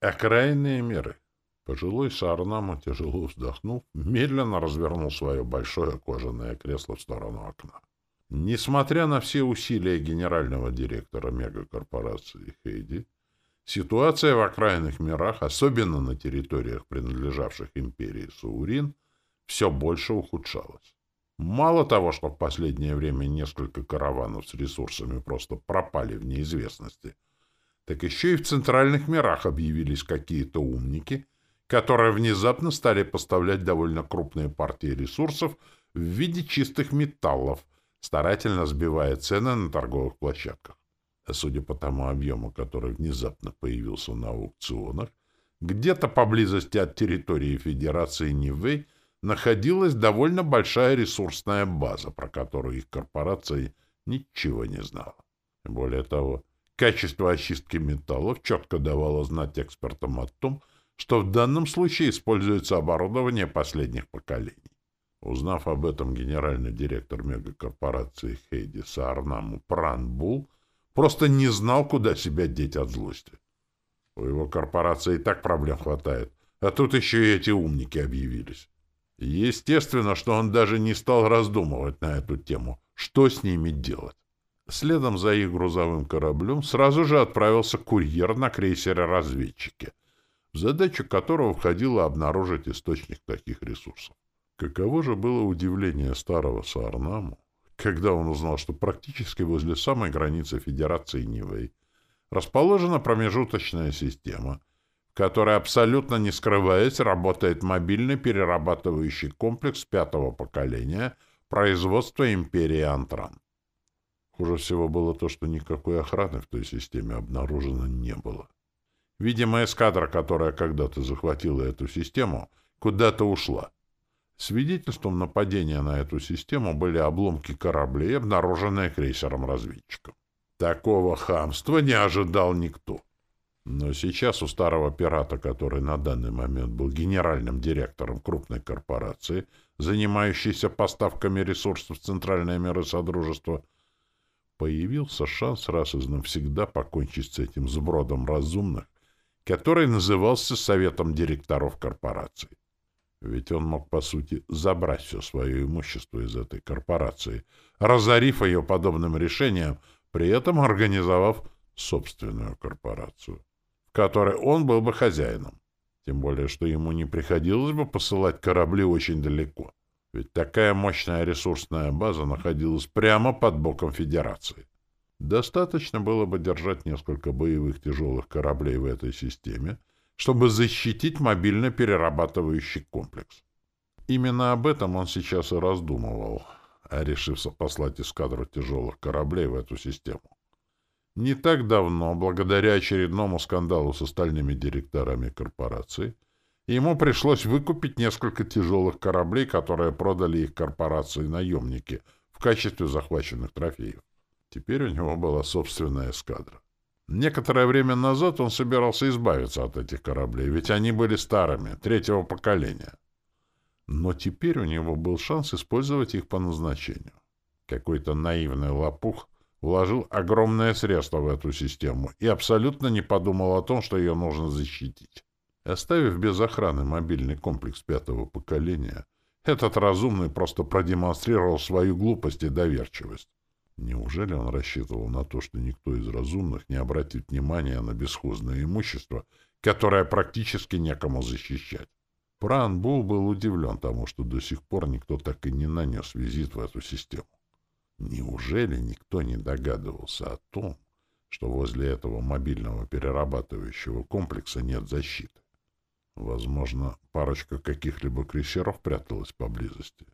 Окраинные меры. Пожилой Шарнама, тяжело вздохнув, медленно развернул свое большое кожаное кресло в сторону окна. Несмотря на все усилия генерального директора мегакорпорации Хейди, ситуация в окраинных мирах, особенно на территориях, принадлежавших империи Саурин, все больше ухудшалась. Мало того, что в последнее время несколько караванов с ресурсами просто пропали в неизвестности, так еще и в центральных мирах объявились какие-то умники, которые внезапно стали поставлять довольно крупные партии ресурсов в виде чистых металлов, старательно сбивая цены на торговых площадках. А судя по тому объему, который внезапно появился на аукционах, где-то поблизости от территории Федерации Нивэй находилась довольно большая ресурсная база, про которую их корпорация ничего не знала. Более того, качество очистки металлов четко давало знать экспертам о том, что в данном случае используется оборудование последних поколений. Узнав об этом, генеральный директор мегакорпорации Хейди Саарнаму Пранбул просто не знал, куда себя деть от злости. У его корпорации и так проблем хватает, а тут еще и эти умники объявились. Естественно, что он даже не стал раздумывать на эту тему, что с ними делать. Следом за их грузовым кораблем сразу же отправился курьер на крейсере-разведчике, в задачу которого входило обнаружить источник таких ресурсов. Каково же было удивление старого Саарнаму, когда он узнал, что практически возле самой границы Федерации Нивэй расположена промежуточная система, которой абсолютно не скрываясь работает мобильный перерабатывающий комплекс пятого поколения производства империи Антран. Хуже всего было то, что никакой охраны в той системе обнаружено не было. Видимо, эскадра, которая когда-то захватила эту систему, куда-то ушла. Свидетельством нападения на эту систему были обломки кораблей, обнаруженные крейсером-разведчиком. Такого хамства не ожидал никто. Но сейчас у старого пирата, который на данный момент был генеральным директором крупной корпорации, занимающейся поставками ресурсов в центральное миры Содружества, появился шанс раз и навсегда покончить с этим сбродом разумных, который назывался Советом директоров корпорации. Ведь он мог, по сути, забрать все свое имущество из этой корпорации, разорив ее подобным решением, при этом организовав собственную корпорацию которой он был бы хозяином. Тем более, что ему не приходилось бы посылать корабли очень далеко. Ведь такая мощная ресурсная база находилась прямо под боком Федерации. Достаточно было бы держать несколько боевых тяжелых кораблей в этой системе, чтобы защитить мобильно перерабатывающий комплекс. Именно об этом он сейчас и раздумывал, решив послать эскадру тяжелых кораблей в эту систему. Не так давно, благодаря очередному скандалу с остальными директорами корпорации, ему пришлось выкупить несколько тяжелых кораблей, которые продали их корпорации наемники в качестве захваченных трофеев. Теперь у него была собственная эскадра. Некоторое время назад он собирался избавиться от этих кораблей, ведь они были старыми, третьего поколения. Но теперь у него был шанс использовать их по назначению. Какой-то наивный лопух — вложил огромное средство в эту систему и абсолютно не подумал о том, что ее нужно защитить. Оставив без охраны мобильный комплекс пятого поколения, этот разумный просто продемонстрировал свою глупость и доверчивость. Неужели он рассчитывал на то, что никто из разумных не обратит внимания на бесхозное имущество, которое практически некому защищать? Пран Бул был удивлен тому, что до сих пор никто так и не нанес визит в эту систему. Неужели никто не догадывался о том, что возле этого мобильного перерабатывающего комплекса нет защиты? Возможно, парочка каких-либо крейсеров пряталась поблизости.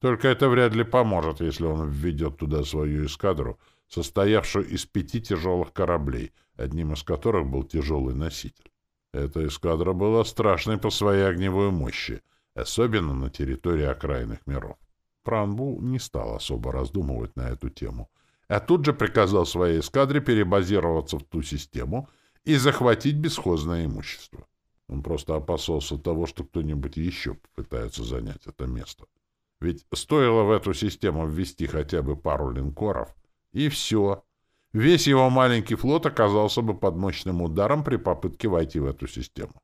Только это вряд ли поможет, если он введет туда свою эскадру, состоявшую из пяти тяжелых кораблей, одним из которых был тяжелый носитель. Эта эскадра была страшной по своей огневой мощи, особенно на территории окраинных миров. Пранбу не стал особо раздумывать на эту тему, а тут же приказал своей эскадре перебазироваться в ту систему и захватить бесхозное имущество. Он просто опасался того, что кто-нибудь еще попытается занять это место. Ведь стоило в эту систему ввести хотя бы пару линкоров, и все. весь его маленький флот оказался бы под мощным ударом при попытке войти в эту систему.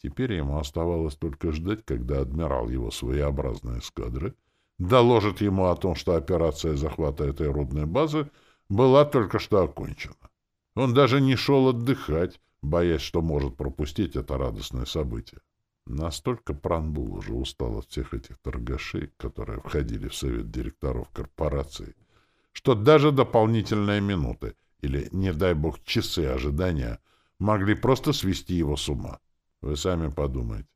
Теперь ему оставалось только ждать, когда адмирал его своеобразной эскадры доложит ему о том, что операция захвата этой рудной базы была только что окончена. Он даже не шел отдыхать, боясь, что может пропустить это радостное событие. Настолько Пранбул уже устал от всех этих торгашей, которые входили в совет директоров корпорации, что даже дополнительные минуты или, не дай бог, часы ожидания могли просто свести его с ума. Вы сами подумайте.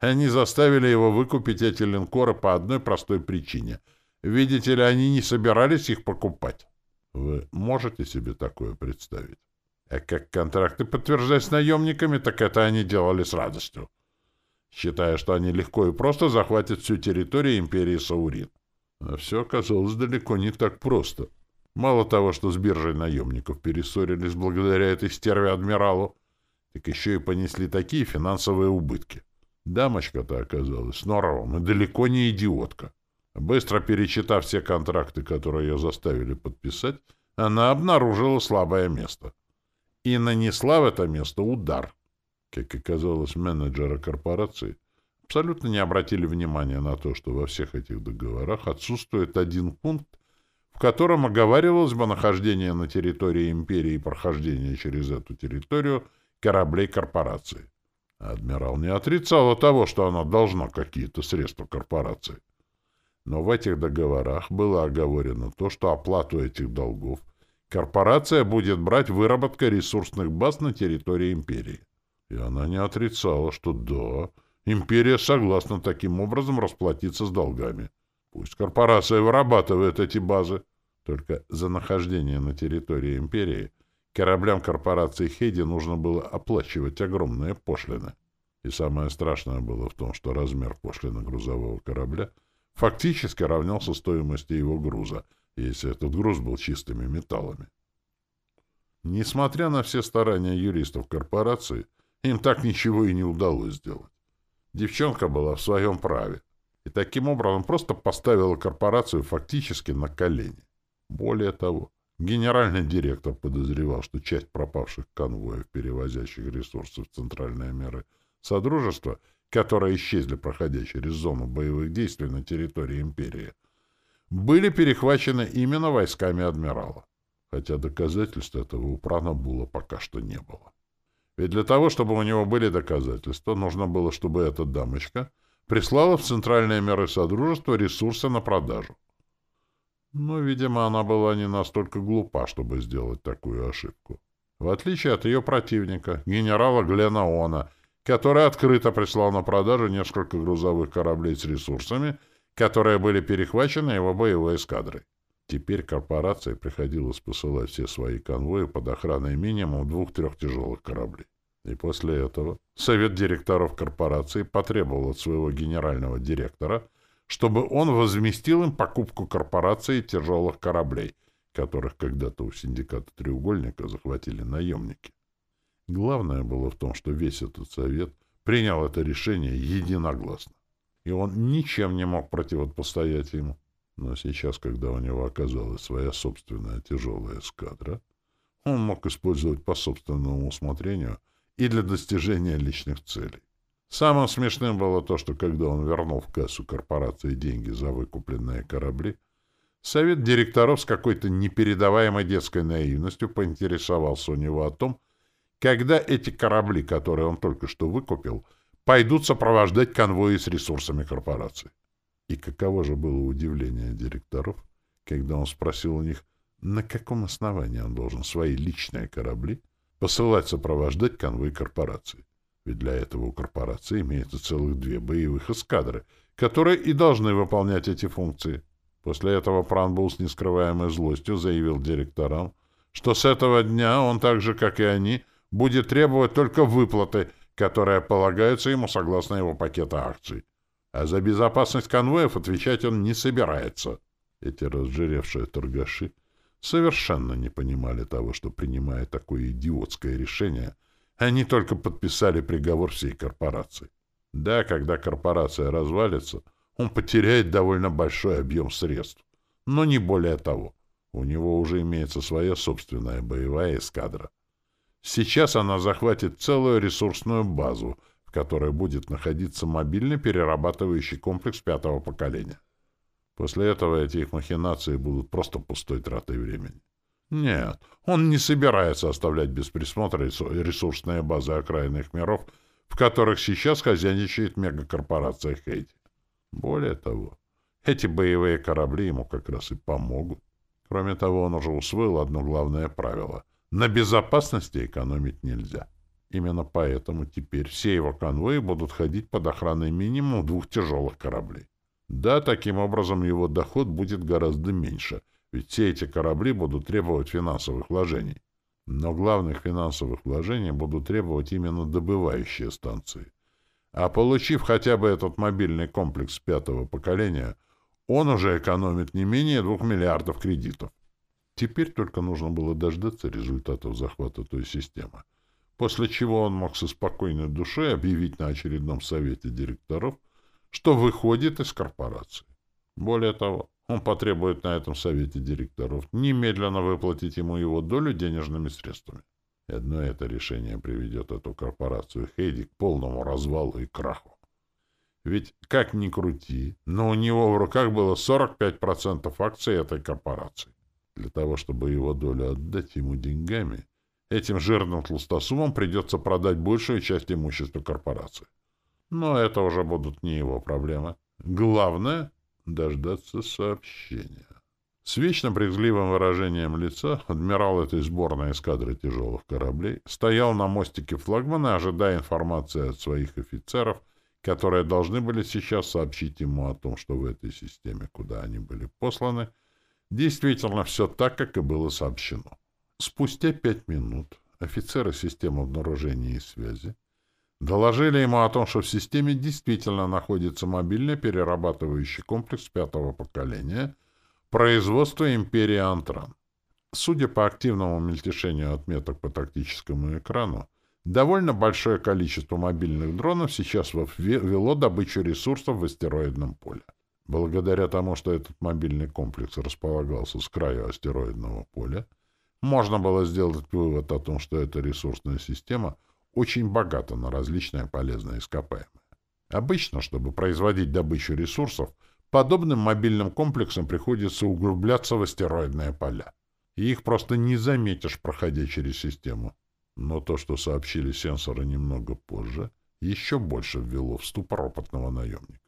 Они заставили его выкупить эти линкоры по одной простой причине. Видите ли, они не собирались их покупать. Вы можете себе такое представить? А как контракты подтверждать с наемниками, так это они делали с радостью, считая, что они легко и просто захватят всю территорию империи Саурин. А все оказалось далеко не так просто. Мало того, что с биржей наемников перессорились благодаря этой стерве-адмиралу, так еще и понесли такие финансовые убытки. Дамочка-то оказалась норовом и далеко не идиотка. Быстро перечитав все контракты, которые ее заставили подписать, она обнаружила слабое место. И нанесла в это место удар. Как оказалось, менеджеры корпорации абсолютно не обратили внимания на то, что во всех этих договорах отсутствует один пункт, в котором оговаривалось бы нахождение на территории империи и прохождение через эту территорию кораблей корпорации. Адмирал не отрицала того, что она должна какие-то средства корпорации. Но в этих договорах было оговорено то, что оплату этих долгов корпорация будет брать выработка ресурсных баз на территории империи. И она не отрицала, что да, империя согласна таким образом расплатиться с долгами. Пусть корпорация вырабатывает эти базы. Только за нахождение на территории империи Кораблям корпорации Хейди нужно было оплачивать огромные пошлины. И самое страшное было в том, что размер пошлины грузового корабля фактически равнялся стоимости его груза, если этот груз был чистыми металлами. Несмотря на все старания юристов корпорации, им так ничего и не удалось сделать. Девчонка была в своем праве и таким образом просто поставила корпорацию фактически на колени. Более того, Генеральный директор подозревал, что часть пропавших конвоев, перевозящих ресурсы в центральные меры Содружества, которые исчезли, проходя через зону боевых действий на территории империи, были перехвачены именно войсками адмирала. Хотя доказательств этого у Пранабула пока что не было. Ведь для того, чтобы у него были доказательства, нужно было, чтобы эта дамочка прислала в центральные меры Содружества ресурсы на продажу. Но, видимо, она была не настолько глупа, чтобы сделать такую ошибку. В отличие от ее противника, генерала Глена Она, который открыто прислал на продажу несколько грузовых кораблей с ресурсами, которые были перехвачены его боевой эскадрой. Теперь корпорации приходилось посылать все свои конвои под охраной минимум двух-трех тяжелых кораблей. И после этого Совет директоров корпорации потребовал от своего генерального директора – чтобы он возместил им покупку корпорации тяжелых кораблей, которых когда-то у синдиката «Треугольника» захватили наемники. Главное было в том, что весь этот совет принял это решение единогласно, и он ничем не мог противопостоять ему. Но сейчас, когда у него оказалась своя собственная тяжелая эскадра, он мог использовать по собственному усмотрению и для достижения личных целей. Самым смешным было то, что когда он вернул в кассу корпорации деньги за выкупленные корабли, совет директоров с какой-то непередаваемой детской наивностью поинтересовался у него о том, когда эти корабли, которые он только что выкупил, пойдут сопровождать конвои с ресурсами корпорации. И каково же было удивление директоров, когда он спросил у них, на каком основании он должен свои личные корабли посылать сопровождать конвой корпорации. Ведь для этого у корпорации имеется целых две боевых эскадры, которые и должны выполнять эти функции. После этого Пранбул с нескрываемой злостью заявил директорам, что с этого дня он так же, как и они, будет требовать только выплаты, которые полагаются ему согласно его пакета акций. А за безопасность конвоев отвечать он не собирается. Эти разжиревшие торгаши совершенно не понимали того, что, принимая такое идиотское решение — они только подписали приговор всей корпорации. Да, когда корпорация развалится, он потеряет довольно большой объем средств, но не более того. У него уже имеется своя собственная боевая эскадра. Сейчас она захватит целую ресурсную базу, в которой будет находиться мобильный перерабатывающий комплекс пятого поколения. После этого эти их махинации будут просто пустой тратой времени. Нет, он не собирается оставлять без присмотра ресурсные базы окраинных миров, в которых сейчас хозяйничает мегакорпорация Хейти. Более того, эти боевые корабли ему как раз и помогут. Кроме того, он уже усвоил одно главное правило — на безопасности экономить нельзя. Именно поэтому теперь все его конвои будут ходить под охраной минимум двух тяжелых кораблей. Да, таким образом его доход будет гораздо меньше, ведь все эти корабли будут требовать финансовых вложений. Но главных финансовых вложений будут требовать именно добывающие станции. А получив хотя бы этот мобильный комплекс пятого поколения, он уже экономит не менее двух миллиардов кредитов. Теперь только нужно было дождаться результатов захвата той системы, после чего он мог со спокойной душой объявить на очередном совете директоров, что выходит из корпорации. Более того, он потребует на этом совете директоров немедленно выплатить ему его долю денежными средствами. И одно это решение приведет эту корпорацию Хейди к полному развалу и краху. Ведь, как ни крути, но у него в руках было 45% акций этой корпорации. Для того, чтобы его долю отдать ему деньгами, этим жирным толстосумам придется продать большую часть имущества корпорации. Но это уже будут не его проблемы. Главное — дождаться сообщения. С вечно брезгливым выражением лица адмирал этой сборной эскадры тяжелых кораблей стоял на мостике флагмана, ожидая информации от своих офицеров, которые должны были сейчас сообщить ему о том, что в этой системе, куда они были посланы, — Действительно, все так, как и было сообщено. Спустя пять минут офицеры системы обнаружения и связи доложили ему о том, что в системе действительно находится мобильный перерабатывающий комплекс пятого поколения производства империи Антран. Судя по активному мельтешению отметок по тактическому экрану, довольно большое количество мобильных дронов сейчас вело добычу ресурсов в астероидном поле. Благодаря тому, что этот мобильный комплекс располагался с краю астероидного поля, можно было сделать вывод о том, что эта ресурсная система очень богата на различные полезные ископаемые. Обычно, чтобы производить добычу ресурсов, подобным мобильным комплексам приходится углубляться в астероидные поля. И их просто не заметишь, проходя через систему. Но то, что сообщили сенсоры немного позже, еще больше ввело в ступор опытного наемника.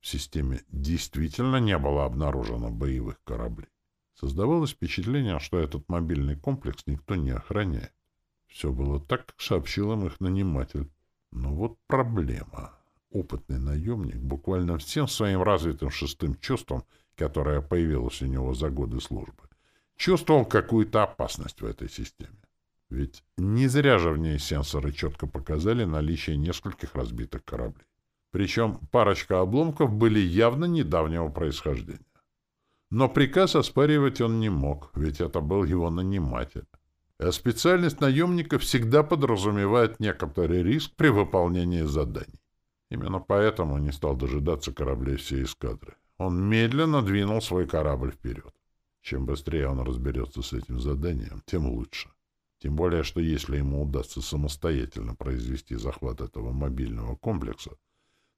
В системе действительно не было обнаружено боевых кораблей. Создавалось впечатление, что этот мобильный комплекс никто не охраняет. Все было так, как сообщил им их наниматель. Но вот проблема. Опытный наемник буквально всем своим развитым шестым чувством, которое появилось у него за годы службы, чувствовал какую-то опасность в этой системе. Ведь не зря же в ней сенсоры четко показали наличие нескольких разбитых кораблей. Причем парочка обломков были явно недавнего происхождения. Но приказ оспаривать он не мог, ведь это был его наниматель. А специальность наемника всегда подразумевает некоторый риск при выполнении заданий. Именно поэтому не стал дожидаться кораблей всей эскадры. Он медленно двинул свой корабль вперед. Чем быстрее он разберется с этим заданием, тем лучше. Тем более, что если ему удастся самостоятельно произвести захват этого мобильного комплекса,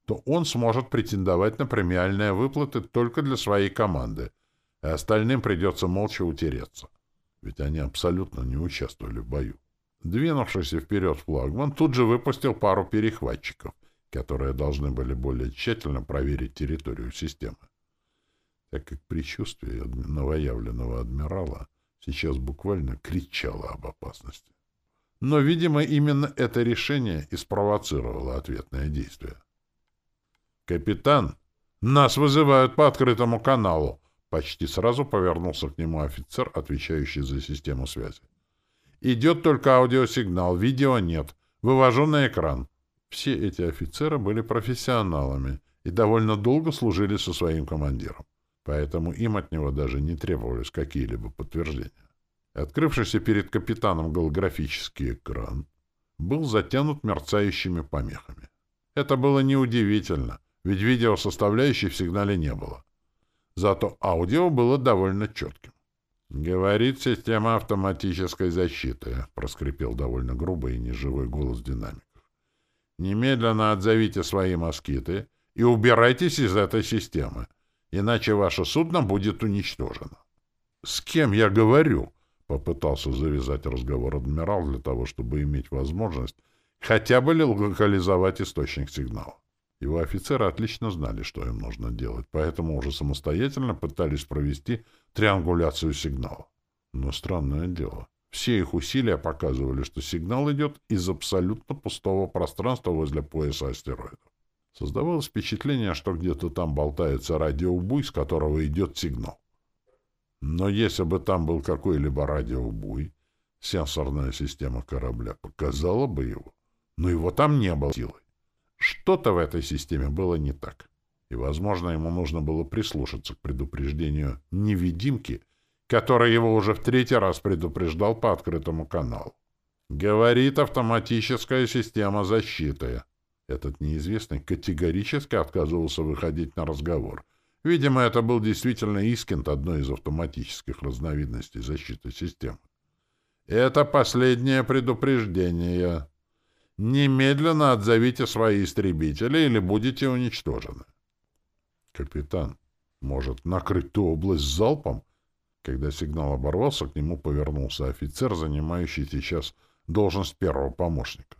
то он сможет претендовать на премиальные выплаты только для своей команды, и остальным придется молча утереться, ведь они абсолютно не участвовали в бою. Двинувшийся вперед флагман тут же выпустил пару перехватчиков, которые должны были более тщательно проверить территорию системы. Так как предчувствие новоявленного адмирала сейчас буквально кричало об опасности. Но, видимо, именно это решение и спровоцировало ответное действие. «Капитан, нас вызывают по открытому каналу!» Почти сразу повернулся к нему офицер, отвечающий за систему связи. «Идет только аудиосигнал, видео нет. Вывожу на экран». Все эти офицеры были профессионалами и довольно долго служили со своим командиром, поэтому им от него даже не требовались какие-либо подтверждения. Открывшийся перед капитаном голографический экран был затянут мерцающими помехами. Это было неудивительно — ведь видеосоставляющей в сигнале не было. Зато аудио было довольно четким. «Говорит система автоматической защиты», — проскрипел довольно грубый и неживой голос динамиков. «Немедленно отзовите свои москиты и убирайтесь из этой системы, иначе ваше судно будет уничтожено». «С кем я говорю?» — попытался завязать разговор адмирал для того, чтобы иметь возможность хотя бы локализовать источник сигнала. Его офицеры отлично знали, что им нужно делать, поэтому уже самостоятельно пытались провести триангуляцию сигнала. Но странное дело. Все их усилия показывали, что сигнал идет из абсолютно пустого пространства возле пояса астероидов. Создавалось впечатление, что где-то там болтается радиобуй, с которого идет сигнал. Но если бы там был какой-либо радиобуй, сенсорная система корабля показала бы его. Но его там не было силой. Что-то в этой системе было не так. И, возможно, ему нужно было прислушаться к предупреждению невидимки, который его уже в третий раз предупреждал по открытому каналу. Говорит автоматическая система защиты. Этот неизвестный категорически отказывался выходить на разговор. Видимо, это был действительно Искент, одной из автоматических разновидностей защиты системы. Это последнее предупреждение. Немедленно отзовите свои истребители или будете уничтожены. Капитан, может накрыть ту область залпом? Когда сигнал оборвался, к нему повернулся офицер, занимающий сейчас должность первого помощника.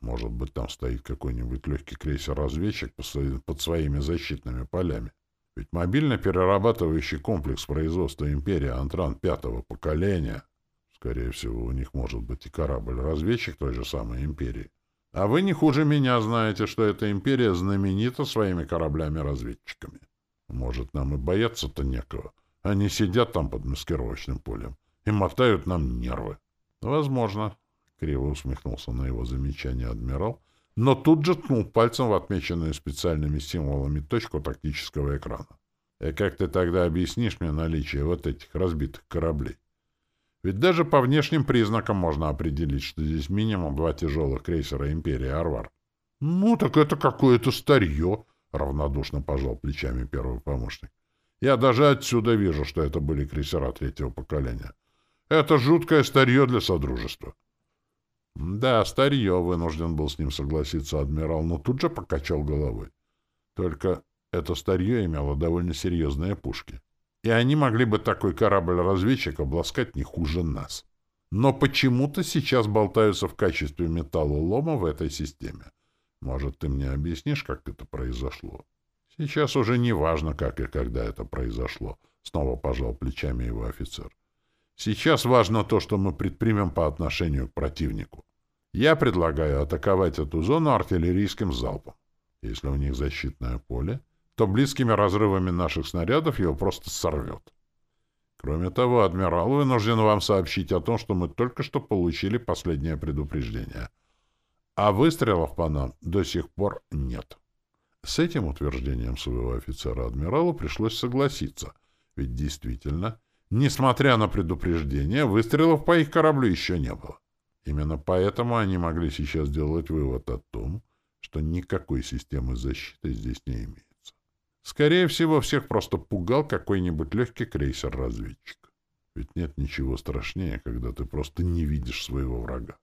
Может быть, там стоит какой-нибудь легкий крейсер-разведчик под своими защитными полями. Ведь мобильно перерабатывающий комплекс производства империи Антран пятого поколения, скорее всего, у них может быть и корабль-разведчик той же самой империи. А вы не хуже меня знаете, что эта империя знаменита своими кораблями-разведчиками. Может, нам и бояться-то некого. Они сидят там под маскировочным полем и мотают нам нервы. Возможно, — криво усмехнулся на его замечание адмирал, но тут же ткнул пальцем в отмеченную специальными символами точку тактического экрана. И как ты тогда объяснишь мне наличие вот этих разбитых кораблей? Ведь даже по внешним признакам можно определить, что здесь минимум два тяжелых крейсера «Империи Арвар». — Ну, так это какое-то старье, — равнодушно пожал плечами первый помощник. — Я даже отсюда вижу, что это были крейсера третьего поколения. Это жуткое старье для Содружества. — Да, старье, — вынужден был с ним согласиться адмирал, но тут же покачал головой. Только это старье имело довольно серьезные пушки и они могли бы такой корабль-разведчик обласкать не хуже нас. Но почему-то сейчас болтаются в качестве металлолома в этой системе. Может, ты мне объяснишь, как это произошло? Сейчас уже не важно, как и когда это произошло, — снова пожал плечами его офицер. Сейчас важно то, что мы предпримем по отношению к противнику. Я предлагаю атаковать эту зону артиллерийским залпом. Если у них защитное поле, то близкими разрывами наших снарядов его просто сорвет. Кроме того, адмирал вынужден вам сообщить о том, что мы только что получили последнее предупреждение. А выстрелов по нам до сих пор нет. С этим утверждением своего офицера адмиралу пришлось согласиться, ведь действительно, несмотря на предупреждение, выстрелов по их кораблю еще не было. Именно поэтому они могли сейчас сделать вывод о том, что никакой системы защиты здесь не имеет. Скорее всего, всех просто пугал какой-нибудь легкий крейсер-разведчик. Ведь нет ничего страшнее, когда ты просто не видишь своего врага.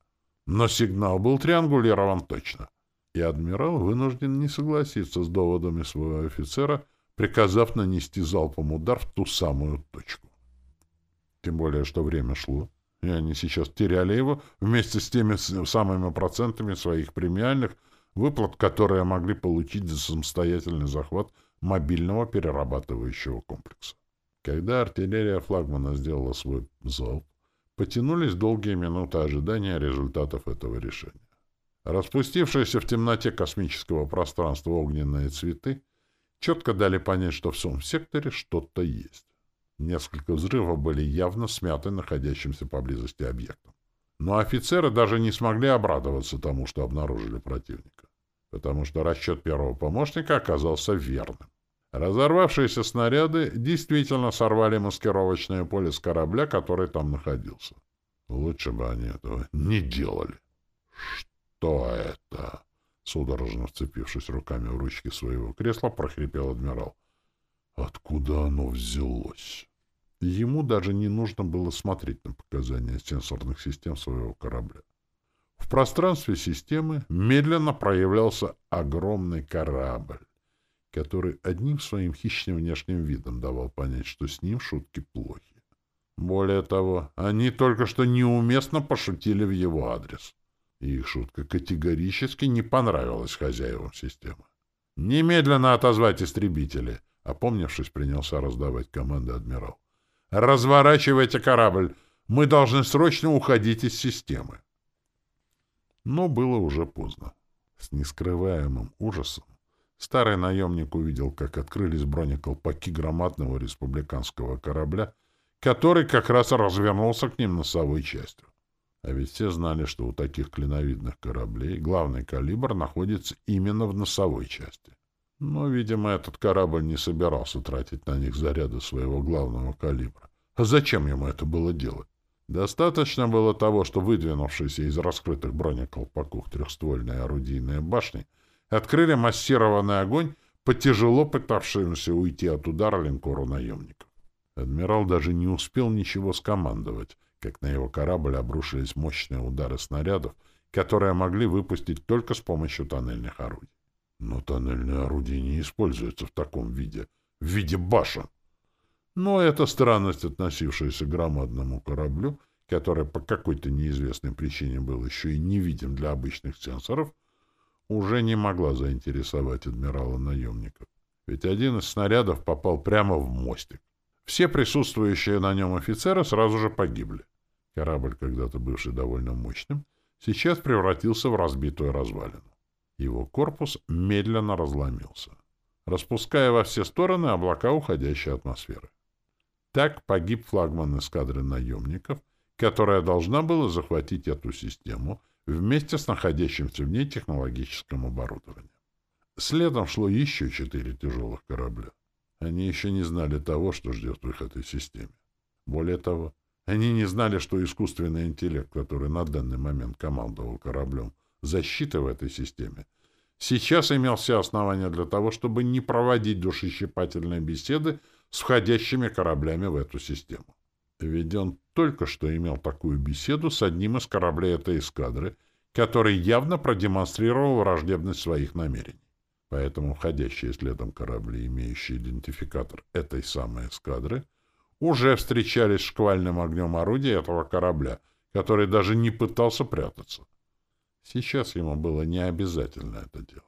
Но сигнал был триангулирован точно. И адмирал вынужден не согласиться с доводами своего офицера, приказав нанести залпом удар в ту самую точку. Тем более, что время шло, и они сейчас теряли его вместе с теми самыми процентами своих премиальных выплат, которые могли получить за самостоятельный захват мобильного перерабатывающего комплекса. Когда артиллерия флагмана сделала свой залп, потянулись долгие минуты ожидания результатов этого решения. Распустившиеся в темноте космического пространства огненные цветы четко дали понять, что в всем секторе что-то есть. Несколько взрывов были явно смяты находящимся поблизости объектом. Но офицеры даже не смогли обрадоваться тому, что обнаружили противника, потому что расчет первого помощника оказался верным. Разорвавшиеся снаряды действительно сорвали маскировочное поле с корабля, который там находился. Лучше бы они этого не делали. «Что это?» Судорожно вцепившись руками в ручки своего кресла, прохрипел адмирал. «Откуда оно взялось?» Ему даже не нужно было смотреть на показания сенсорных систем своего корабля. В пространстве системы медленно проявлялся огромный корабль, который одним своим хищным внешним видом давал понять, что с ним шутки плохи. Более того, они только что неуместно пошутили в его адрес. И их шутка категорически не понравилась хозяевам системы. «Немедленно отозвать истребители!» Опомнившись, принялся раздавать команды адмирал. «Разворачивайте корабль! Мы должны срочно уходить из системы!» Но было уже поздно. С нескрываемым ужасом старый наемник увидел, как открылись бронеколпаки громадного республиканского корабля, который как раз развернулся к ним носовой частью. А ведь все знали, что у таких клиновидных кораблей главный калибр находится именно в носовой части. Но, видимо, этот корабль не собирался тратить на них заряды своего главного калибра. А зачем ему это было делать? Достаточно было того, что выдвинувшиеся из раскрытых бронеколпаков трехствольные орудийные башни открыли массированный огонь по тяжело пытавшемуся уйти от удара линкору наемников. Адмирал даже не успел ничего скомандовать, как на его корабль обрушились мощные удары снарядов, которые могли выпустить только с помощью тоннельных орудий. Но тоннельные орудия не используются в таком виде, в виде башен. Но эта странность, относившаяся к громадному кораблю, который по какой-то неизвестной причине был еще и невидим для обычных сенсоров, уже не могла заинтересовать адмирала наемников. Ведь один из снарядов попал прямо в мостик. Все присутствующие на нем офицеры сразу же погибли. Корабль, когда-то бывший довольно мощным, сейчас превратился в разбитую развалину. Его корпус медленно разломился, распуская во все стороны облака уходящей атмосферы. Так погиб флагман эскадры наемников, которая должна была захватить эту систему вместе с находящимся в ней технологическим оборудованием. Следом шло еще четыре тяжелых корабля. Они еще не знали того, что ждет в их этой системе. Более того, они не знали, что искусственный интеллект, который на данный момент командовал кораблем защиты в этой системе, сейчас имел все основания для того, чтобы не проводить душещипательные беседы с входящими кораблями в эту систему. Ведь он только что имел такую беседу с одним из кораблей этой эскадры, который явно продемонстрировал враждебность своих намерений. Поэтому входящие следом корабли, имеющие идентификатор этой самой эскадры, уже встречались шквальным огнем орудий этого корабля, который даже не пытался прятаться. Сейчас ему было не обязательно это делать.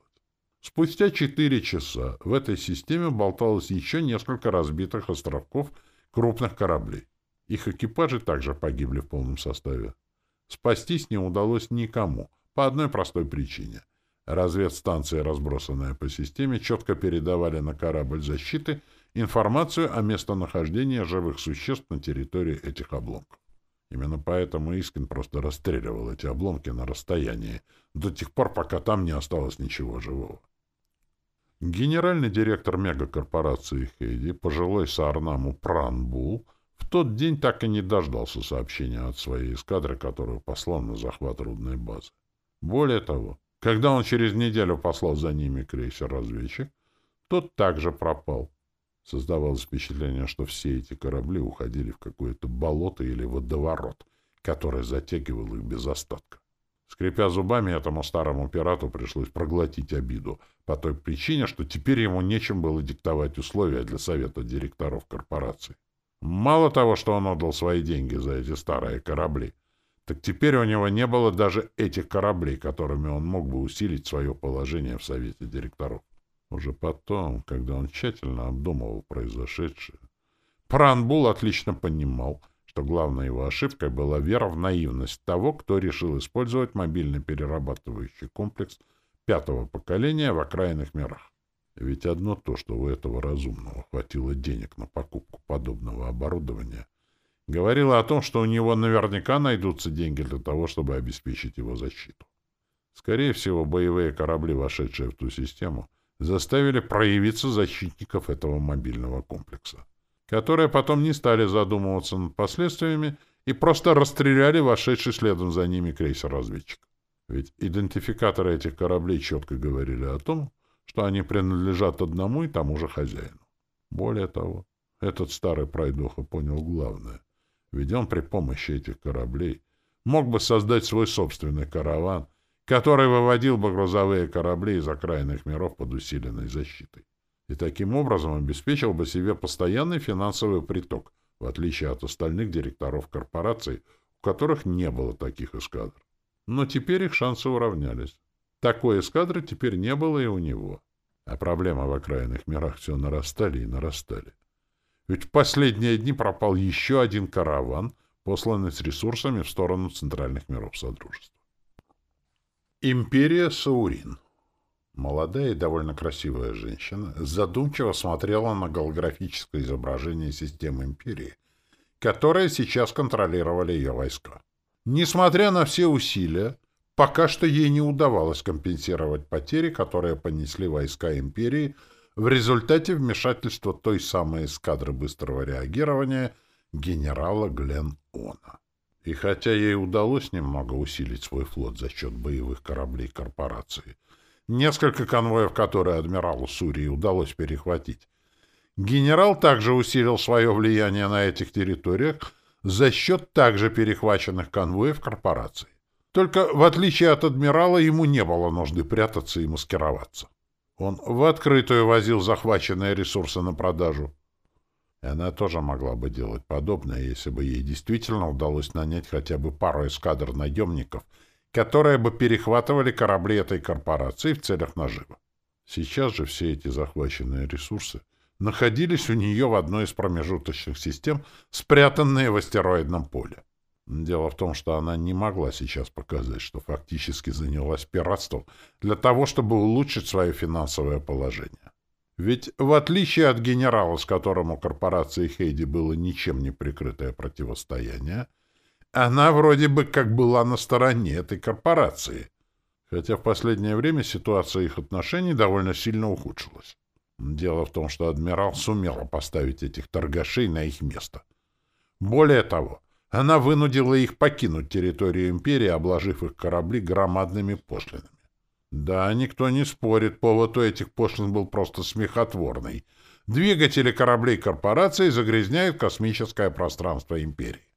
Спустя четыре часа в этой системе болталось еще несколько разбитых островков крупных кораблей. Их экипажи также погибли в полном составе. Спастись не удалось никому, по одной простой причине. Разведстанции, разбросанные по системе, четко передавали на корабль защиты — информацию о местонахождении живых существ на территории этих обломков. Именно поэтому Искин просто расстреливал эти обломки на расстоянии, до тех пор, пока там не осталось ничего живого. Генеральный директор мегакорпорации Хейди, пожилой Саарнаму Пранбул, в тот день так и не дождался сообщения от своей эскадры, которую послал на захват рудной базы. Более того, когда он через неделю послал за ними крейсер-разведчик, тот также пропал. Создавалось впечатление, что все эти корабли уходили в какое-то болото или водоворот, который затягивал их без остатка. Скрипя зубами, этому старому пирату пришлось проглотить обиду, по той причине, что теперь ему нечем было диктовать условия для совета директоров корпорации. Мало того, что он отдал свои деньги за эти старые корабли, так теперь у него не было даже этих кораблей, которыми он мог бы усилить свое положение в совете директоров. Уже потом, когда он тщательно обдумывал произошедшее, Пранбул отлично понимал, что главной его ошибкой была вера в наивность того, кто решил использовать мобильный перерабатывающий комплекс пятого поколения в окраинных мирах. Ведь одно то, что у этого разумного хватило денег на покупку подобного оборудования, говорило о том, что у него наверняка найдутся деньги для того, чтобы обеспечить его защиту. Скорее всего, боевые корабли, вошедшие в ту систему, заставили проявиться защитников этого мобильного комплекса, которые потом не стали задумываться над последствиями и просто расстреляли вошедший следом за ними крейсер-разведчик. Ведь идентификаторы этих кораблей четко говорили о том, что они принадлежат одному и тому же хозяину. Более того, Этот старый пройдоха понял главное. Ведь он при помощи этих кораблей мог бы создать свой собственный караван, который выводил бы грузовые корабли из окраинных миров под усиленной защитой. И таким образом обеспечил бы себе постоянный финансовый приток, в отличие от остальных директоров корпораций, у которых не было таких эскадр. Но теперь их шансы уравнялись. Такой эскадры теперь не было и у него. А проблемы в окраинных мирах все нарастали и нарастали. Ведь в последние дни пропал еще один караван, посланный с ресурсами в сторону центральных миров Содружества. Империя Саурин Молодая и довольно красивая женщина задумчиво смотрела на голографическое изображение системы Империи, которое сейчас контролировали ее войска. Несмотря на все усилия, пока что ей не удавалось компенсировать потери, которые понесли войска Империи в результате вмешательства той самой эскадры быстрого реагирования генерала Глен Она. И хотя ей удалось немного усилить свой флот за счет боевых кораблей корпорации, несколько конвоев, которые адмиралу Сурии удалось перехватить, генерал также усилил свое влияние на этих территориях за счет также перехваченных конвоев корпорации. Только, в отличие от адмирала, ему не было нужды прятаться и маскироваться. Он в открытую возил захваченные ресурсы на продажу. И она тоже могла бы делать подобное, если бы ей действительно удалось нанять хотя бы пару эскадр наемников, которые бы перехватывали корабли этой корпорации в целях нажива. Сейчас же все эти захваченные ресурсы находились у нее в одной из промежуточных систем, спрятанные в астероидном поле. Дело в том, что она не могла сейчас показать, что фактически занялась пиратством для того, чтобы улучшить свое финансовое положение. Ведь в отличие от генерала, с которым у корпорации Хейди было ничем не прикрытое противостояние, она вроде бы как была на стороне этой корпорации, хотя в последнее время ситуация их отношений довольно сильно ухудшилась. Дело в том, что адмирал сумела поставить этих торгашей на их место. Более того, она вынудила их покинуть территорию империи, обложив их корабли громадными пошлинами. Да, никто не спорит, повод у этих пошлин был просто смехотворный. Двигатели кораблей корпорации загрязняют космическое пространство империи.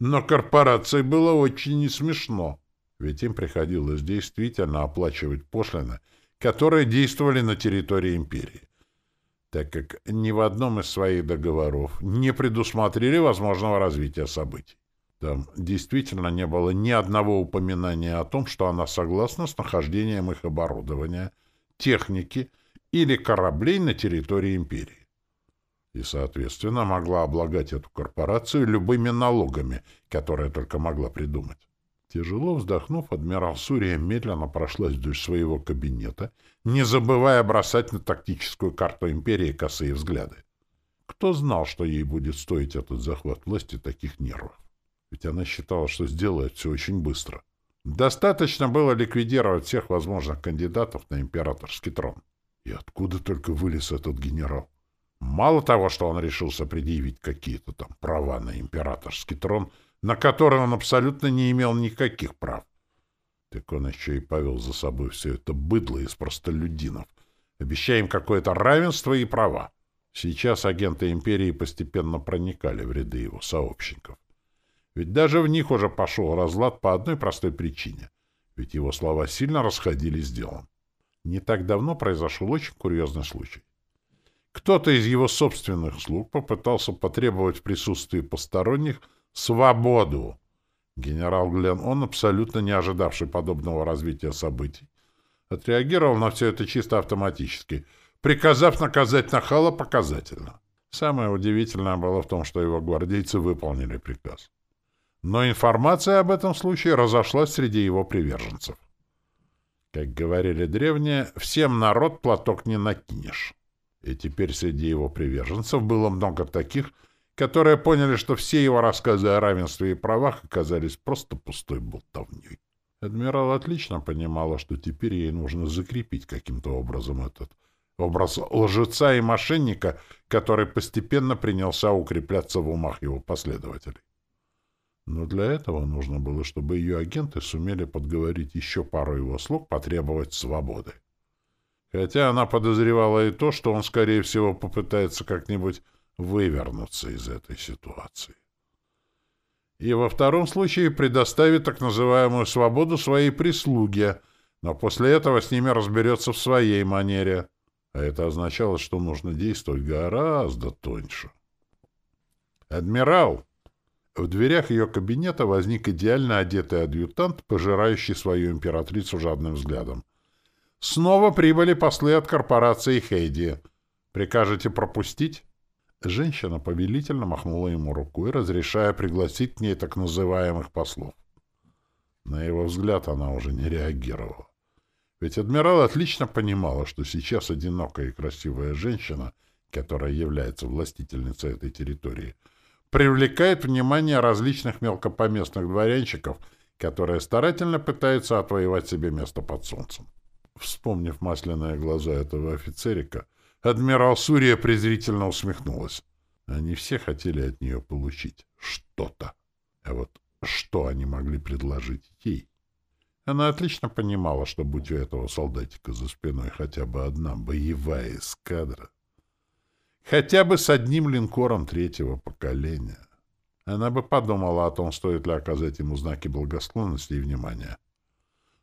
Но корпорации было очень не смешно, ведь им приходилось действительно оплачивать пошлины, которые действовали на территории империи так как ни в одном из своих договоров не предусмотрели возможного развития событий. Там действительно не было ни одного упоминания о том, что она согласна с нахождением их оборудования, техники или кораблей на территории империи. И, соответственно, могла облагать эту корпорацию любыми налогами, которые только могла придумать. Тяжело вздохнув, адмирал Сурия медленно прошлась вдоль своего кабинета, не забывая бросать на тактическую карту империи косые взгляды. Кто знал, что ей будет стоить этот захват власти таких нервов? Ведь она считала, что сделает все очень быстро. Достаточно было ликвидировать всех возможных кандидатов на императорский трон. И откуда только вылез этот генерал? Мало того, что он решился предъявить какие-то там права на императорский трон — на который он абсолютно не имел никаких прав. Так он еще и повел за собой все это быдло из простолюдинов, обещая им какое-то равенство и права. Сейчас агенты империи постепенно проникали в ряды его сообщников. Ведь даже в них уже пошел разлад по одной простой причине. Ведь его слова сильно расходились с делом. Не так давно произошел очень курьезный случай. Кто-то из его собственных слуг попытался потребовать в присутствии посторонних Свободу! Генерал Глен, он абсолютно не ожидавший подобного развития событий, отреагировал на все это чисто автоматически, приказав наказать нахала показательно. Самое удивительное было в том, что его гвардейцы выполнили приказ. Но информация об этом случае разошлась среди его приверженцев. Как говорили древние, всем народ платок не накинешь. И теперь среди его приверженцев было много таких, которые поняли, что все его рассказы о равенстве и правах оказались просто пустой болтовней. Адмирал отлично понимала, что теперь ей нужно закрепить каким-то образом этот образ лжеца и мошенника, который постепенно принялся укрепляться в умах его последователей. Но для этого нужно было, чтобы ее агенты сумели подговорить еще пару его слуг потребовать свободы. Хотя она подозревала и то, что он, скорее всего, попытается как-нибудь вывернуться из этой ситуации. И во втором случае предоставит так называемую свободу своей прислуге, но после этого с ними разберется в своей манере. А это означало, что нужно действовать гораздо тоньше. «Адмирал!» В дверях ее кабинета возник идеально одетый адъютант, пожирающий свою императрицу жадным взглядом. «Снова прибыли послы от корпорации Хейди. Прикажете пропустить?» Женщина повелительно махнула ему рукой, разрешая пригласить к ней так называемых послов. На его взгляд она уже не реагировала. Ведь адмирал отлично понимала, что сейчас одинокая и красивая женщина, которая является властительницей этой территории, привлекает внимание различных мелкопоместных дворянчиков, которые старательно пытаются отвоевать себе место под солнцем. Вспомнив масляные глаза этого офицерика, Адмирал Сурия презрительно усмехнулась. Они все хотели от нее получить что-то. А вот что они могли предложить ей? Она отлично понимала, что будь у этого солдатика за спиной хотя бы одна боевая эскадра, хотя бы с одним линкором третьего поколения, она бы подумала о том, стоит ли оказать ему знаки благосклонности и внимания.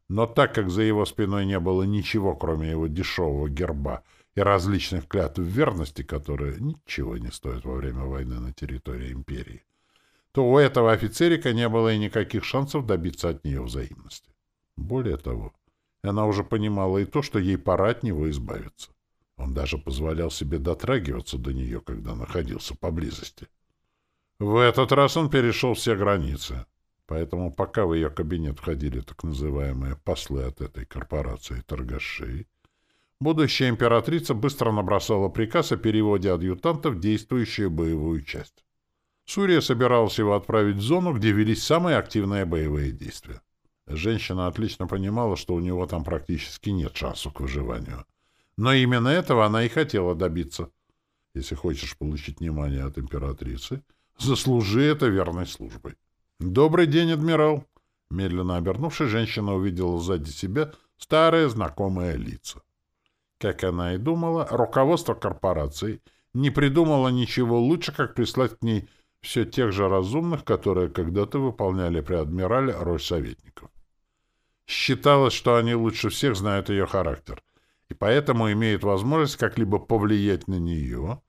Но так как за его спиной не было ничего, кроме его дешевого герба — и различных клятв верности, которые ничего не стоят во время войны на территории империи, то у этого офицерика не было и никаких шансов добиться от нее взаимности. Более того, она уже понимала и то, что ей пора от него избавиться. Он даже позволял себе дотрагиваться до нее, когда находился поблизости. В этот раз он перешел все границы. Поэтому пока в ее кабинет входили так называемые послы от этой корпорации торгашей, будущая императрица быстро набросала приказ о переводе адъютантов в действующую боевую часть. Сурия собиралась его отправить в зону, где велись самые активные боевые действия. Женщина отлично понимала, что у него там практически нет шансов к выживанию. Но именно этого она и хотела добиться. Если хочешь получить внимание от императрицы, заслужи это верной службой. «Добрый день, адмирал!» Медленно обернувшись, женщина увидела сзади себя старые знакомые лица. Как она и думала, руководство корпорации не придумало ничего лучше, как прислать к ней все тех же разумных, которые когда-то выполняли при адмирале роль советников. Считалось, что они лучше всех знают ее характер, и поэтому имеют возможность как-либо повлиять на нее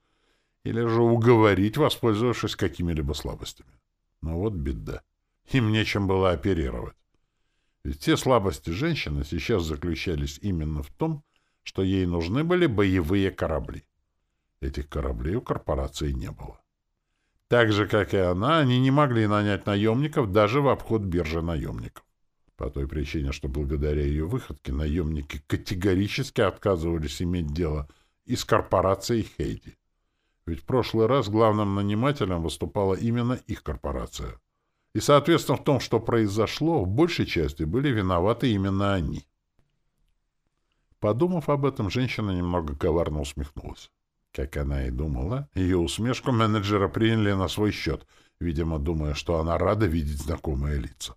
или же уговорить, воспользовавшись какими-либо слабостями. Но вот беда. Им нечем было оперировать. Ведь те слабости женщины сейчас заключались именно в том, что ей нужны были боевые корабли. Этих кораблей у корпорации не было. Так же, как и она, они не могли нанять наемников даже в обход биржи наемников. По той причине, что благодаря ее выходке наемники категорически отказывались иметь дело и с корпорацией Хейди. Ведь в прошлый раз главным нанимателем выступала именно их корпорация. И, соответственно, в том, что произошло, в большей части были виноваты именно они. Подумав об этом, женщина немного коварно усмехнулась. Как она и думала, ее усмешку менеджера приняли на свой счет, видимо, думая, что она рада видеть знакомые лица.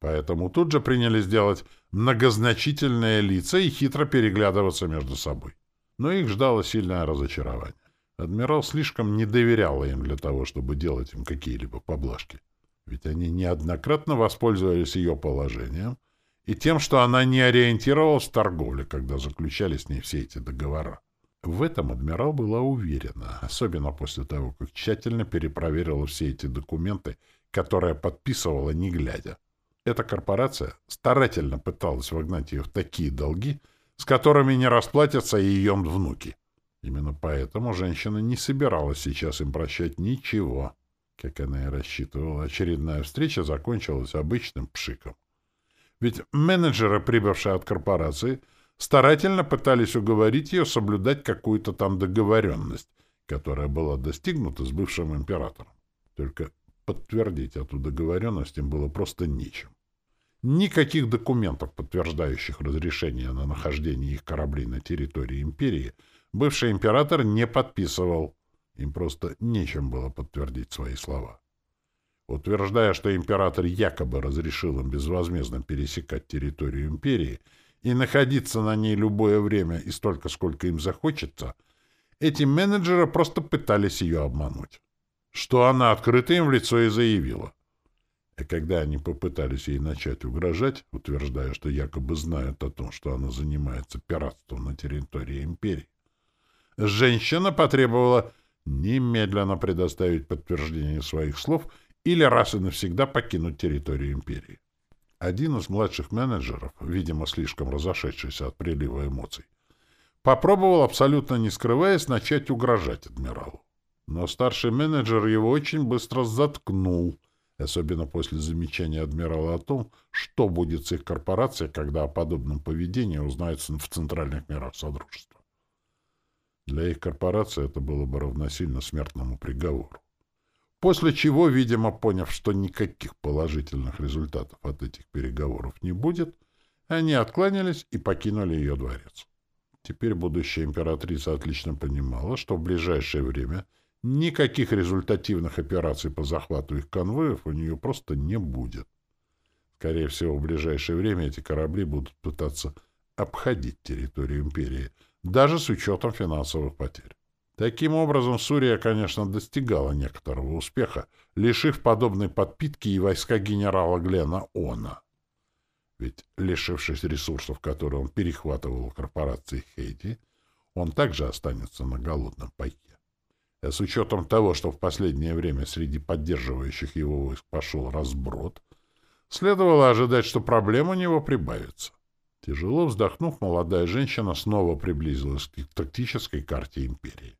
Поэтому тут же принялись делать многозначительные лица и хитро переглядываться между собой. Но их ждало сильное разочарование. Адмирал слишком не доверял им для того, чтобы делать им какие-либо поблажки. Ведь они неоднократно воспользовались ее положением, и тем, что она не ориентировалась в торговле, когда заключали с ней все эти договора. В этом адмирал была уверена, особенно после того, как тщательно перепроверила все эти документы, которые подписывала не глядя. Эта корпорация старательно пыталась вогнать ее в такие долги, с которыми не расплатятся ее внуки. Именно поэтому женщина не собиралась сейчас им прощать ничего. Как она и рассчитывала, очередная встреча закончилась обычным пшиком. Ведь менеджеры, прибывшие от корпорации, старательно пытались уговорить ее соблюдать какую-то там договоренность, которая была достигнута с бывшим императором. Только подтвердить эту договоренность им было просто нечем. Никаких документов, подтверждающих разрешение на нахождение их кораблей на территории империи, бывший император не подписывал. Им просто нечем было подтвердить свои слова утверждая, что император якобы разрешил им безвозмездно пересекать территорию империи и находиться на ней любое время и столько, сколько им захочется, эти менеджеры просто пытались ее обмануть. Что она открыто им в лицо и заявила. И когда они попытались ей начать угрожать, утверждая, что якобы знают о том, что она занимается пиратством на территории империи, женщина потребовала немедленно предоставить подтверждение своих слов или раз и навсегда покинуть территорию империи. Один из младших менеджеров, видимо, слишком разошедшийся от прилива эмоций, попробовал, абсолютно не скрываясь, начать угрожать адмиралу. Но старший менеджер его очень быстро заткнул, особенно после замечания адмирала о том, что будет с их корпорацией, когда о подобном поведении узнают в центральных мирах Содружества. Для их корпорации это было бы равносильно смертному приговору. После чего, видимо, поняв, что никаких положительных результатов от этих переговоров не будет, они откланялись и покинули ее дворец. Теперь будущая императрица отлично понимала, что в ближайшее время никаких результативных операций по захвату их конвоев у нее просто не будет. Скорее всего, в ближайшее время эти корабли будут пытаться обходить территорию империи, даже с учетом финансовых потерь. Таким образом, Сурия, конечно, достигала некоторого успеха, лишив подобной подпитки и войска генерала Глена Она. Ведь, лишившись ресурсов, которые он перехватывал у корпорации Хейди, он также останется на голодном пайке. А с учетом того, что в последнее время среди поддерживающих его войск пошел разброд, следовало ожидать, что проблем у него прибавится. Тяжело вздохнув, молодая женщина снова приблизилась к тактической карте империи.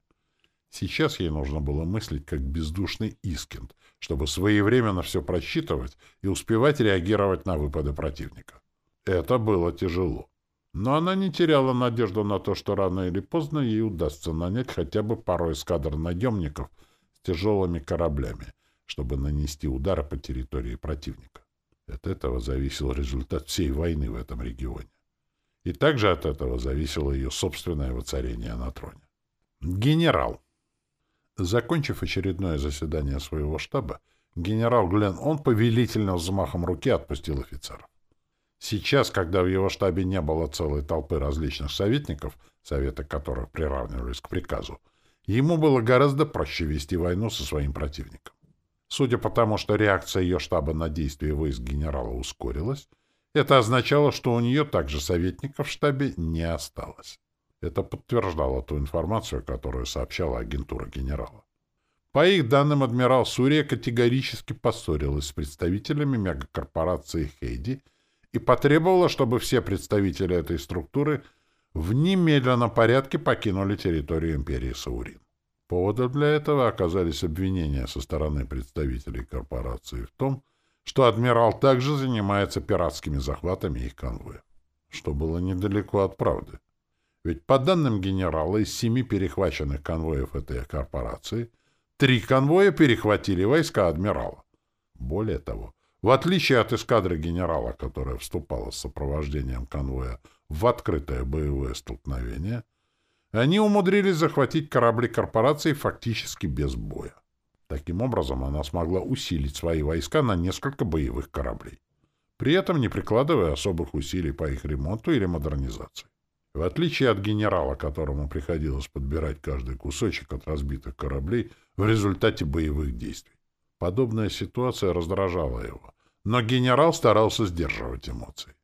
Сейчас ей нужно было мыслить как бездушный Искинд, чтобы своевременно все просчитывать и успевать реагировать на выпады противника. Это было тяжело. Но она не теряла надежду на то, что рано или поздно ей удастся нанять хотя бы пару эскадр наемников с тяжелыми кораблями, чтобы нанести удары по территории противника. От этого зависел результат всей войны в этом регионе. И также от этого зависело ее собственное воцарение на троне. Генерал. Закончив очередное заседание своего штаба, генерал Глен Он повелительным взмахом руки отпустил офицеров. Сейчас, когда в его штабе не было целой толпы различных советников, советы которых приравнивались к приказу, ему было гораздо проще вести войну со своим противником. Судя по тому, что реакция ее штаба на действия войск генерала ускорилась, это означало, что у нее также советников в штабе не осталось. Это подтверждало ту информацию, которую сообщала агентура генерала. По их данным, адмирал Сурия категорически поссорилась с представителями мегакорпорации Хейди и потребовала, чтобы все представители этой структуры в немедленном порядке покинули территорию империи Саурин. Поводом для этого оказались обвинения со стороны представителей корпорации в том, что адмирал также занимается пиратскими захватами их конвоя, что было недалеко от правды. Ведь по данным генерала, из семи перехваченных конвоев этой корпорации, три конвоя перехватили войска адмирала. Более того, в отличие от эскадры генерала, которая вступала с сопровождением конвоя в открытое боевое столкновение, они умудрились захватить корабли корпорации фактически без боя. Таким образом, она смогла усилить свои войска на несколько боевых кораблей, при этом не прикладывая особых усилий по их ремонту или модернизации. В отличие от генерала, которому приходилось подбирать каждый кусочек от разбитых кораблей в результате боевых действий. Подобная ситуация раздражала его, но генерал старался сдерживать эмоции.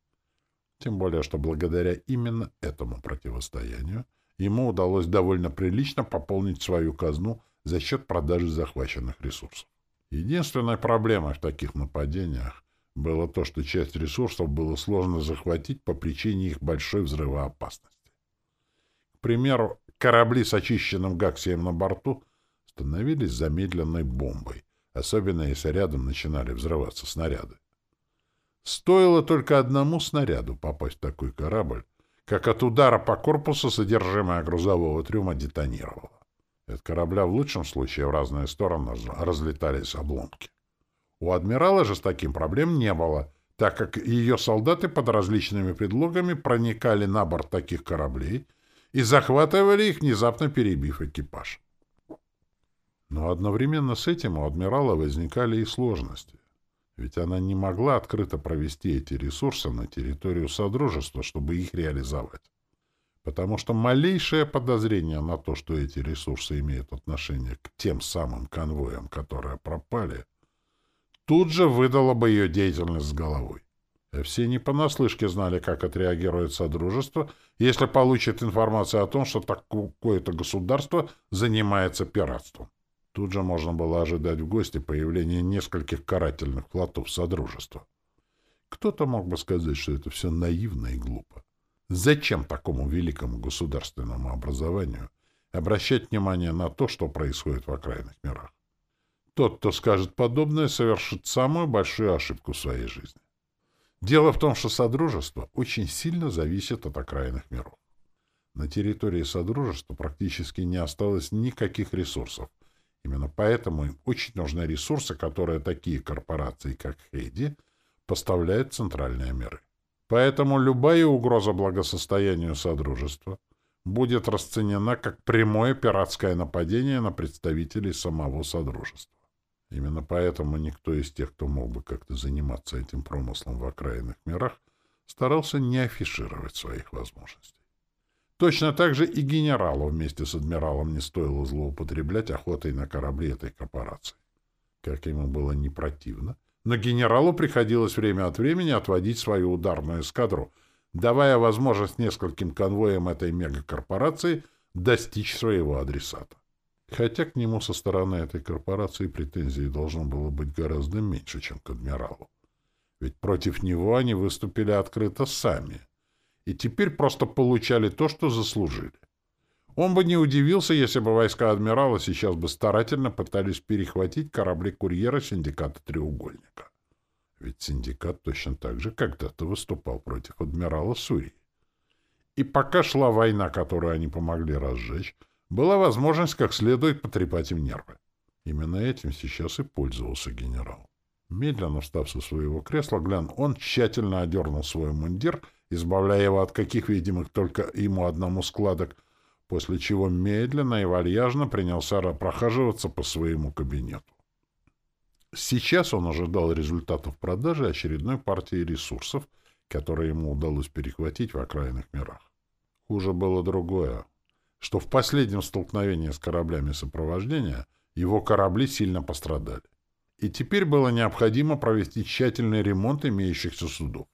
Тем более, что благодаря именно этому противостоянию ему удалось довольно прилично пополнить свою казну за счет продажи захваченных ресурсов. Единственной проблемой в таких нападениях было то, что часть ресурсов было сложно захватить по причине их большой взрывоопасности. К примеру, корабли с очищенным гаксием на борту становились замедленной бомбой, особенно если рядом начинали взрываться снаряды. Стоило только одному снаряду попасть в такой корабль, как от удара по корпусу содержимое грузового трюма детонировало. От корабля в лучшем случае в разные стороны разлетались обломки. У адмирала же с таким проблем не было, так как ее солдаты под различными предлогами проникали на борт таких кораблей и захватывали их, внезапно перебив экипаж. Но одновременно с этим у адмирала возникали и сложности. Ведь она не могла открыто провести эти ресурсы на территорию Содружества, чтобы их реализовать. Потому что малейшее подозрение на то, что эти ресурсы имеют отношение к тем самым конвоям, которые пропали, тут же выдало бы ее деятельность с головой. Все не понаслышке знали, как отреагирует Содружество, если получит информацию о том, что такое-то государство занимается пиратством. Тут же можно было ожидать в гости появления нескольких карательных флотов Содружества. Кто-то мог бы сказать, что это все наивно и глупо. Зачем такому великому государственному образованию обращать внимание на то, что происходит в окраинных мирах? Тот, кто скажет подобное, совершит самую большую ошибку в своей жизни. Дело в том, что Содружество очень сильно зависит от окраинных миров. На территории Содружества практически не осталось никаких ресурсов. Именно поэтому им очень нужны ресурсы, которые такие корпорации, как Хейди, поставляют в центральные миры. Поэтому любая угроза благосостоянию Содружества будет расценена как прямое пиратское нападение на представителей самого Содружества. Именно поэтому никто из тех, кто мог бы как-то заниматься этим промыслом в окраинных мирах, старался не афишировать своих возможностей. Точно так же и генералу вместе с адмиралом не стоило злоупотреблять охотой на корабли этой корпорации. Как ему было не противно, но генералу приходилось время от времени отводить свою ударную эскадру, давая возможность нескольким конвоям этой мегакорпорации достичь своего адресата. Хотя к нему со стороны этой корпорации претензий должно было быть гораздо меньше, чем к адмиралу. Ведь против него они выступили открыто сами. И теперь просто получали то, что заслужили. Он бы не удивился, если бы войска адмирала сейчас бы старательно пытались перехватить корабли курьера синдиката «Треугольника». Ведь синдикат точно так же когда-то выступал против адмирала Сурии. И пока шла война, которую они помогли разжечь, была возможность как следует потрепать им нервы. Именно этим сейчас и пользовался генерал. Медленно встав со своего кресла, Глян, он тщательно одернул свой мундир, избавляя его от каких видимых только ему одному складок, после чего медленно и вальяжно принялся прохаживаться по своему кабинету. Сейчас он ожидал результатов продажи очередной партии ресурсов, которые ему удалось перехватить в окраинных мирах. Хуже было другое, что в последнем столкновении с кораблями сопровождения его корабли сильно пострадали. И теперь было необходимо провести тщательный ремонт имеющихся судов.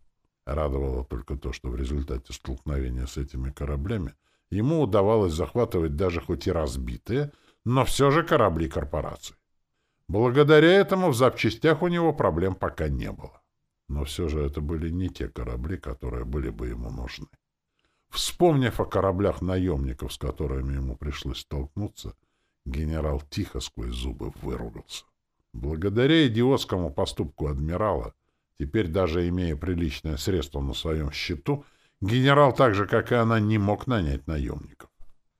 Радовало только то, что в результате столкновения с этими кораблями ему удавалось захватывать даже хоть и разбитые, но все же корабли корпорации. Благодаря этому в запчастях у него проблем пока не было. Но все же это были не те корабли, которые были бы ему нужны. Вспомнив о кораблях наемников, с которыми ему пришлось столкнуться, генерал тихо сквозь зубы выругался. Благодаря идиотскому поступку адмирала, теперь даже имея приличное средство на своем счету, Генерал, так же, как и она, не мог нанять наемников.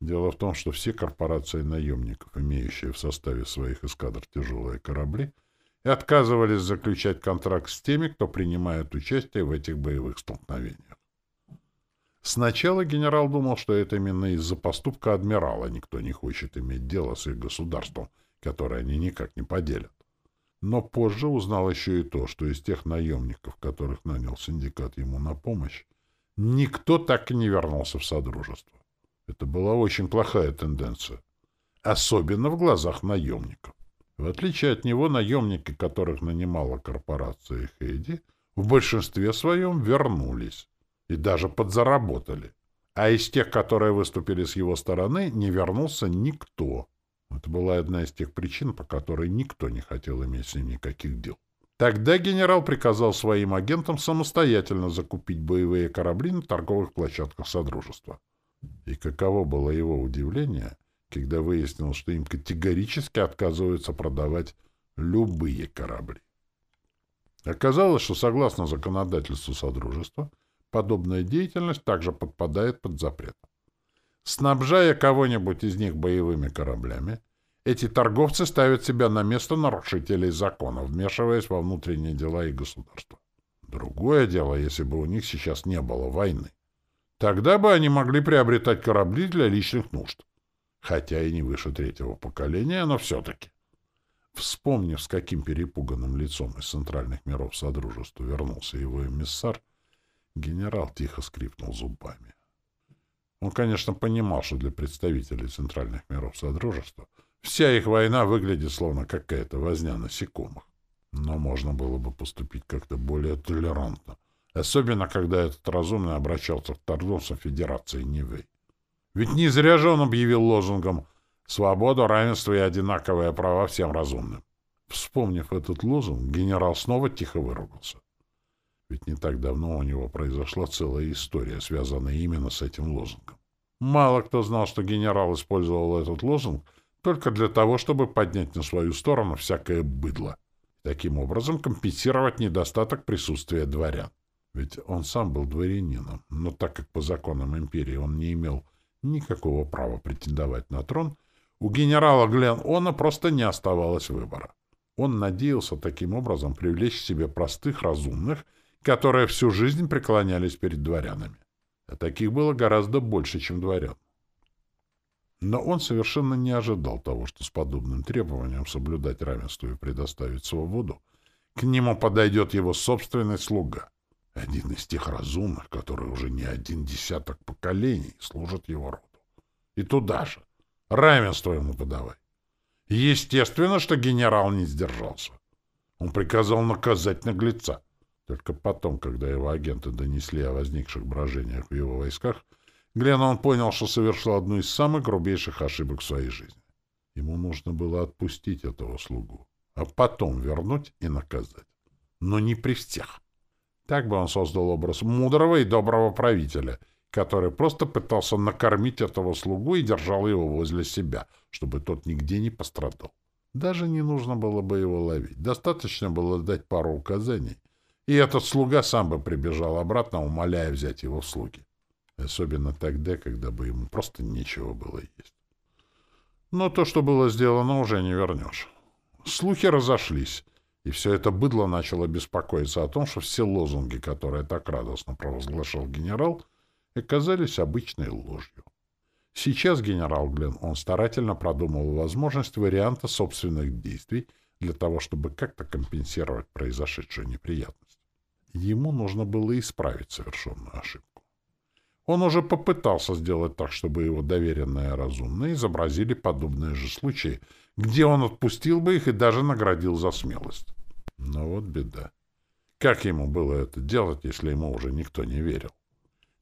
Дело в том, что все корпорации наемников, имеющие в составе своих эскадр тяжелые корабли, отказывались заключать контракт с теми, кто принимает участие в этих боевых столкновениях. Сначала генерал думал, что это именно из-за поступка адмирала никто не хочет иметь дело с их государством, которое они никак не поделят. Но позже узнал еще и то, что из тех наемников, которых нанял синдикат ему на помощь, Никто так и не вернулся в Содружество. Это была очень плохая тенденция. Особенно в глазах наемников. В отличие от него, наемники, которых нанимала корпорация Хейди, в большинстве своем вернулись и даже подзаработали. А из тех, которые выступили с его стороны, не вернулся никто. Это была одна из тех причин, по которой никто не хотел иметь с ним никаких дел. Тогда генерал приказал своим агентам самостоятельно закупить боевые корабли на торговых площадках Содружества. И каково было его удивление, когда выяснил, что им категорически отказываются продавать любые корабли. Оказалось, что согласно законодательству Содружества, подобная деятельность также подпадает под запрет. Снабжая кого-нибудь из них боевыми кораблями, эти торговцы ставят себя на место нарушителей законов, вмешиваясь во внутренние дела и государства. Другое дело, если бы у них сейчас не было войны. Тогда бы они могли приобретать корабли для личных нужд. Хотя и не выше третьего поколения, но все-таки. Вспомнив, с каким перепуганным лицом из центральных миров Содружества вернулся его эмиссар, генерал тихо скрипнул зубами. Он, конечно, понимал, что для представителей центральных миров Содружества вся их война выглядит словно какая-то возня насекомых. Но можно было бы поступить как-то более толерантно, особенно когда этот разумный обращался к торговцам Федерации Нивы. Ведь не зря же он объявил лозунгом «Свобода, равенство и одинаковые права всем разумным». Вспомнив этот лозунг, генерал снова тихо выругался. Ведь не так давно у него произошла целая история, связанная именно с этим лозунгом. Мало кто знал, что генерал использовал этот лозунг только для того, чтобы поднять на свою сторону всякое быдло. Таким образом компенсировать недостаток присутствия дворян. Ведь он сам был дворянином, но так как по законам империи он не имел никакого права претендовать на трон, у генерала Глен Она просто не оставалось выбора. Он надеялся таким образом привлечь к себе простых разумных которые всю жизнь преклонялись перед дворянами. А таких было гораздо больше, чем дворян. Но он совершенно не ожидал того, что с подобным требованием соблюдать равенство и предоставить свободу к нему подойдет его собственный слуга, один из тех разумных, которые уже не один десяток поколений служат его роду. И туда же. Равенство ему подавай. Естественно, что генерал не сдержался. Он приказал наказать наглеца. Только потом, когда его агенты донесли о возникших брожениях в его войсках, Гленнон понял, что совершил одну из самых грубейших ошибок в своей жизни. Ему нужно было отпустить этого слугу, а потом вернуть и наказать. Но не при всех. Так бы он создал образ мудрого и доброго правителя, который просто пытался накормить этого слугу и держал его возле себя, чтобы тот нигде не пострадал. Даже не нужно было бы его ловить. Достаточно было дать пару указаний, и этот слуга сам бы прибежал обратно, умоляя взять его в слуги. Особенно тогда, когда бы ему просто нечего было есть. Но то, что было сделано, уже не вернешь. Слухи разошлись, и все это быдло начало беспокоиться о том, что все лозунги, которые так радостно провозглашал генерал, оказались обычной ложью. Сейчас генерал Глен, он старательно продумывал возможность варианта собственных действий для того, чтобы как-то компенсировать произошедшую неприятность. Ему нужно было исправить совершенную ошибку. Он уже попытался сделать так, чтобы его доверенные разумные изобразили подобные же случаи, где он отпустил бы их и даже наградил за смелость. Но вот беда. Как ему было это делать, если ему уже никто не верил?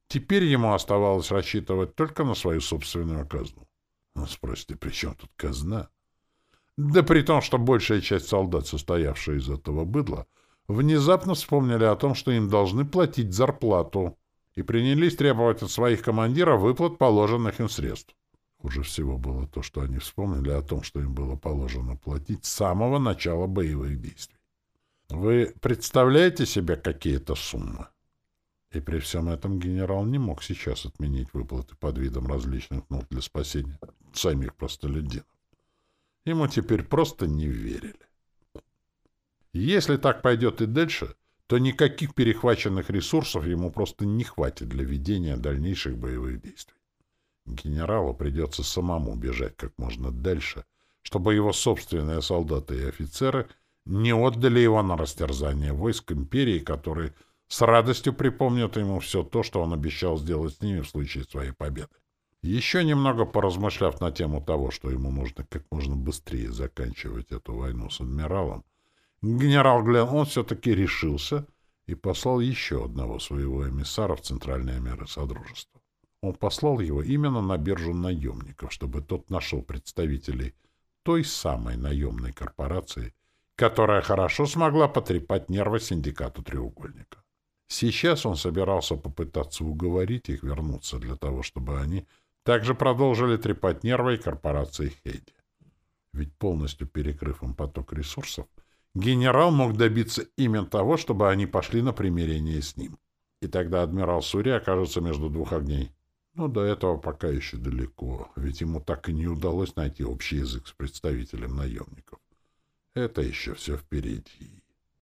Теперь ему оставалось рассчитывать только на свою собственную казну. Ну, спросите, при чем тут казна? Да при том, что большая часть солдат, состоявшая из этого быдла, внезапно вспомнили о том, что им должны платить зарплату, и принялись требовать от своих командиров выплат положенных им средств. Хуже всего было то, что они вспомнили о том, что им было положено платить с самого начала боевых действий. Вы представляете себе какие-то суммы? И при всем этом генерал не мог сейчас отменить выплаты под видом различных нот для спасения самих простолюдинов. Ему теперь просто не верили. Если так пойдет и дальше, то никаких перехваченных ресурсов ему просто не хватит для ведения дальнейших боевых действий. Генералу придется самому бежать как можно дальше, чтобы его собственные солдаты и офицеры не отдали его на растерзание войск империи, которые с радостью припомнят ему все то, что он обещал сделать с ними в случае своей победы. Еще немного поразмышляв на тему того, что ему нужно как можно быстрее заканчивать эту войну с адмиралом, Генерал Глен, он все-таки решился и послал еще одного своего эмиссара в Центральные меры Содружества. Он послал его именно на биржу наемников, чтобы тот нашел представителей той самой наемной корпорации, которая хорошо смогла потрепать нервы синдикату «Треугольника». Сейчас он собирался попытаться уговорить их вернуться для того, чтобы они также продолжили трепать нервы корпорации Хейди. Ведь полностью перекрыв им поток ресурсов, генерал мог добиться именно того, чтобы они пошли на примирение с ним. И тогда адмирал Сури окажется между двух огней. Но до этого пока еще далеко, ведь ему так и не удалось найти общий язык с представителем наемников. Это еще все впереди.